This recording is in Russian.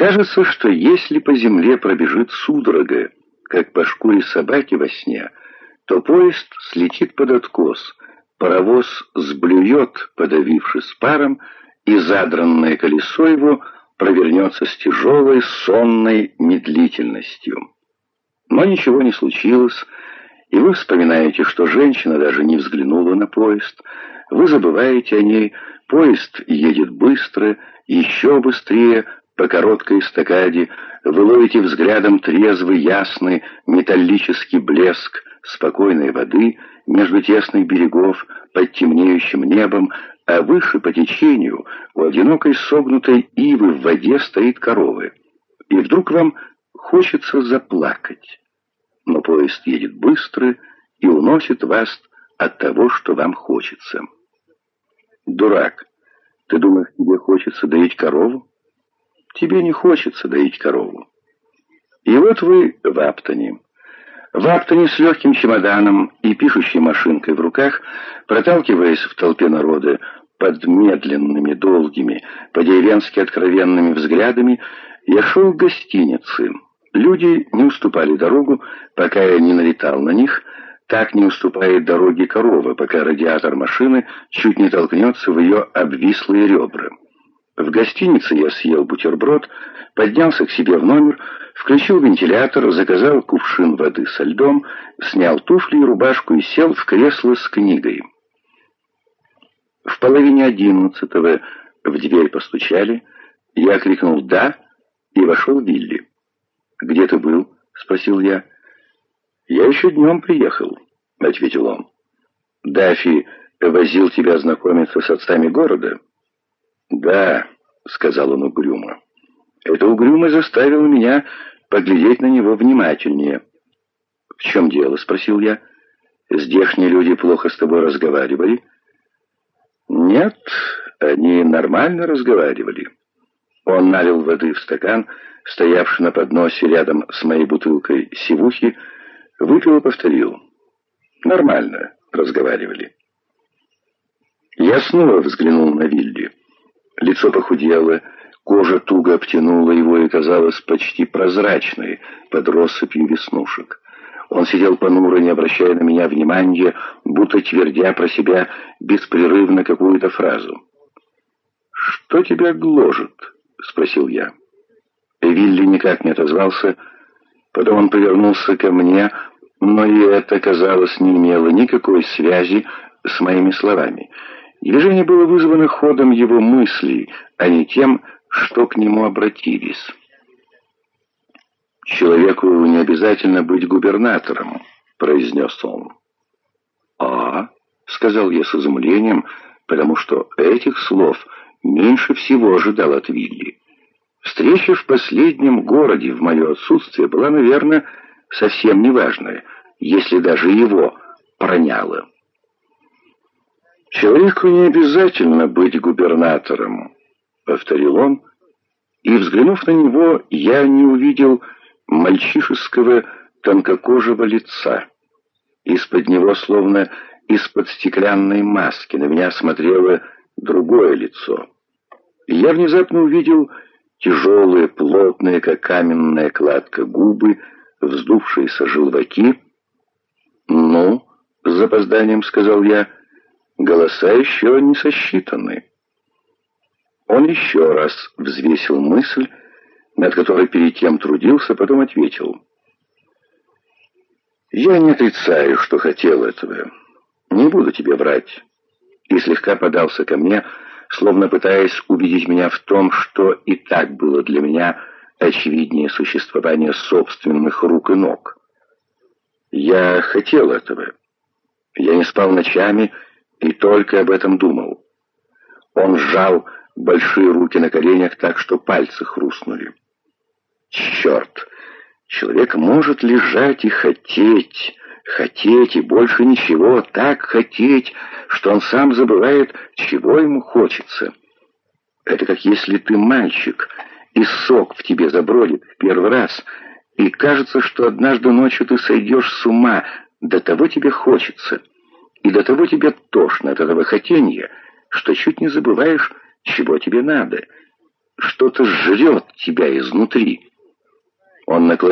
кажется, что если по земле пробежит судорога, как по шкуре собаки во сне, то поезд слетит под откос, паровоз сблюет, подавившись паром, и задранное колесо его провернется с тяжелой сонной медлительностью. Но ничего не случилось, и вы вспоминаете, что женщина даже не взглянула на поезд. Вы забываете о ней, поезд едет быстро, еще быстрее, по короткой эстакаде, вы ловите взглядом трезвый, ясный, металлический блеск спокойной воды между тесных берегов под темнеющим небом, а выше по течению у одинокой согнутой ивы в воде стоит коровы. И вдруг вам хочется заплакать но поезд едет быстро и уносит вас от того, что вам хочется. Дурак, ты думаешь, тебе хочется доить корову? Тебе не хочется доить корову. И вот вы в Аптоне. В Аптоне с легким чемоданом и пишущей машинкой в руках, проталкиваясь в толпе народа под медленными, долгими, по-деревенски откровенными взглядами, я шел к гостинице, Люди не уступали дорогу, пока я не налетал на них, так не уступает дороге корова, пока радиатор машины чуть не толкнется в ее обвислые ребра. В гостинице я съел бутерброд, поднялся к себе в номер, включил вентилятор, заказал кувшин воды со льдом, снял туфли и рубашку и сел в кресло с книгой. В половине одиннадцатого в дверь постучали, я крикнул «да» и вошел Вилли. «Где ты был?» — спросил я. «Я еще днем приехал», — ответил он. «Дафи возил тебя знакомиться с отцами города?» «Да», — сказал он угрюмо. «Это угрюмо заставило меня поглядеть на него внимательнее». «В чем дело?» — спросил я. «Здешние люди плохо с тобой разговаривали?» «Нет, они нормально разговаривали». Он налил воды в стакан, стоявший на подносе рядом с моей бутылкой сивухи, выпил и повторил. «Нормально», — разговаривали. Я снова взглянул на Вилли. Лицо похудело, кожа туго обтянула его и казалась почти прозрачной под россыпью веснушек. Он сидел понуро, не обращая на меня внимания, будто твердя про себя беспрерывно какую-то фразу. «Что тебя гложет?» — спросил я. Вилли никак не отозвался. Потом он повернулся ко мне, но и это, казалось, не имело никакой связи с моими словами. Движение было вызвано ходом его мыслей, а не тем, что к нему обратились. «Человеку не обязательно быть губернатором», — произнес он. «А?» — сказал я с изумлением, потому что этих слов меньше всего ожидал от Вилли. Встреча в последнем городе в мое отсутствие была, наверное, совсем неважная, если даже его проняло. «Человеку не обязательно быть губернатором», — повторил он, и, взглянув на него, я не увидел мальчишеского тонкокожего лица. Из-под него, словно из-под стеклянной маски, на меня смотрело другое лицо. Я внезапно увидел тяжелые, плотные, как каменная кладка губы, вздувшиеся желваки. «Ну», — с запозданием сказал я, — «голоса еще не сосчитаны». Он еще раз взвесил мысль, над которой перед тем трудился, потом ответил. «Я не отрицаю, что хотел этого. Не буду тебе врать». И слегка подался ко мне, — словно пытаясь убедить меня в том, что и так было для меня очевиднее существование собственных рук и ног. Я хотел этого. Я не спал ночами и только об этом думал. Он сжал большие руки на коленях так, что пальцы хрустнули. Черт! Человек может лежать и хотеть, хотеть и больше ничего, так хотеть, что он сам забывает, чего ему хочется. Это как если ты мальчик, и сок в тебе забродит в первый раз, и кажется, что однажды ночью ты сойдешь с ума, до того тебе хочется, и до того тебе тошно от этого хотения, что чуть не забываешь, чего тебе надо. что-то жрет тебя изнутри. Он наклонился